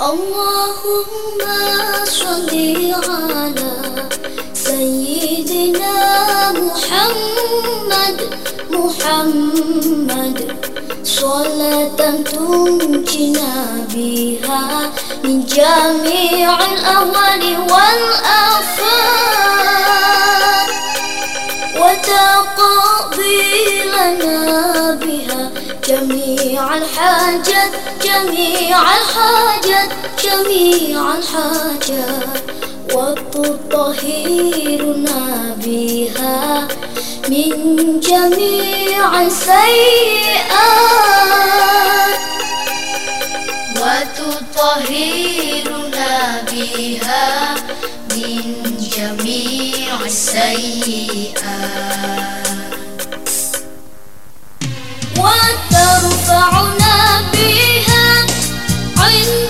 اللهم صل على سيدنا محمد محمد. صلاة تنجنا بها من جميع الأهوال والآفات وتقضي لنا جميع الحاجات جميع الحاجات جميع الحاجات. وتطهرنا بها من جميع السيئات. وتطهرنا بها من جميع السيئات. ينفعنا بها عند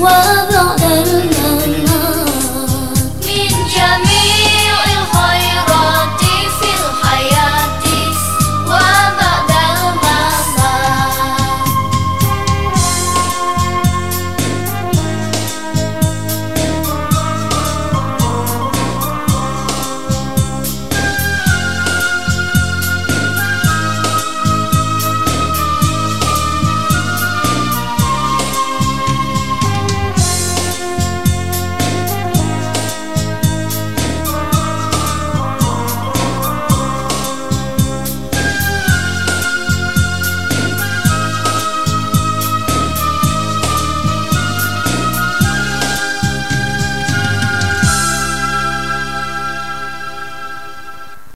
Whoa.